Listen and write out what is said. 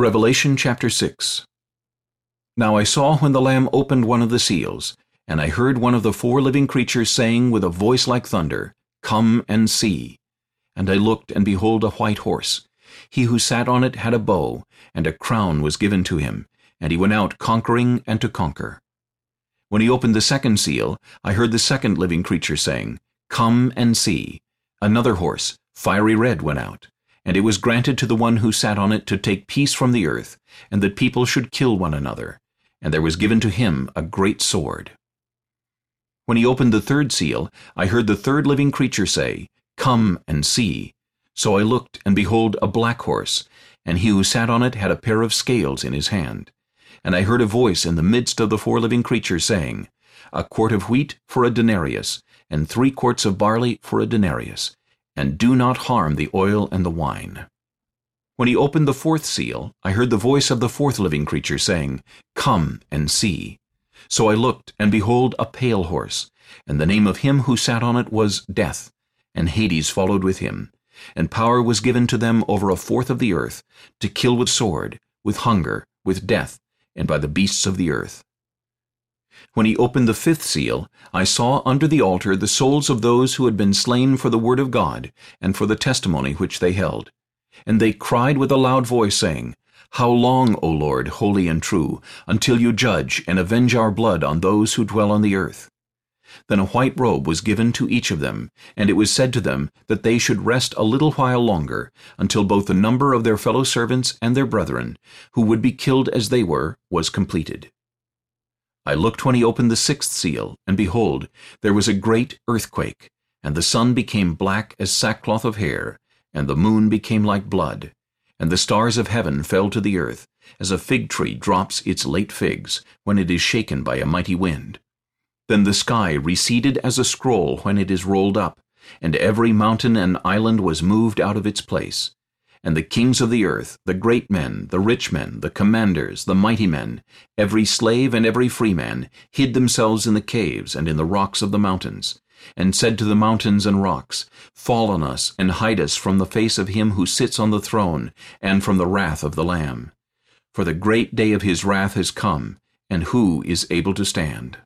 Revelation chapter 6 Now I saw when the Lamb opened one of the seals, and I heard one of the four living creatures saying with a voice like thunder, Come and see. And I looked, and behold a white horse. He who sat on it had a bow, and a crown was given to him, and he went out conquering and to conquer. When he opened the second seal, I heard the second living creature saying, Come and see. Another horse, fiery red, went out. And it was granted to the one who sat on it to take peace from the earth, and that people should kill one another. And there was given to him a great sword. When he opened the third seal, I heard the third living creature say, Come and see. So I looked, and behold a black horse, and he who sat on it had a pair of scales in his hand. And I heard a voice in the midst of the four living creatures saying, A quart of wheat for a denarius, and three quarts of barley for a denarius, and do not harm the oil and the wine. When he opened the fourth seal, I heard the voice of the fourth living creature saying, Come and see. So I looked, and behold a pale horse, and the name of him who sat on it was Death, and Hades followed with him. And power was given to them over a fourth of the earth, to kill with sword, with hunger, with death, and by the beasts of the earth. When he opened the fifth seal, I saw under the altar the souls of those who had been slain for the word of God and for the testimony which they held. And they cried with a loud voice, saying, How long, O Lord, holy and true, until you judge and avenge our blood on those who dwell on the earth? Then a white robe was given to each of them, and it was said to them that they should rest a little while longer, until both the number of their fellow servants and their brethren, who would be killed as they were, was completed. I looked when he opened the sixth seal, and behold, there was a great earthquake, and the sun became black as sackcloth of hair, and the moon became like blood, and the stars of heaven fell to the earth, as a fig tree drops its late figs when it is shaken by a mighty wind. Then the sky receded as a scroll when it is rolled up, and every mountain and island was moved out of its place, and the kings of the earth, the great men, the rich men, the commanders, the mighty men, every slave and every free man, hid themselves in the caves and in the rocks of the mountains, and said to the mountains and rocks, Fall on us, and hide us from the face of him who sits on the throne, and from the wrath of the Lamb. For the great day of his wrath has come, and who is able to stand?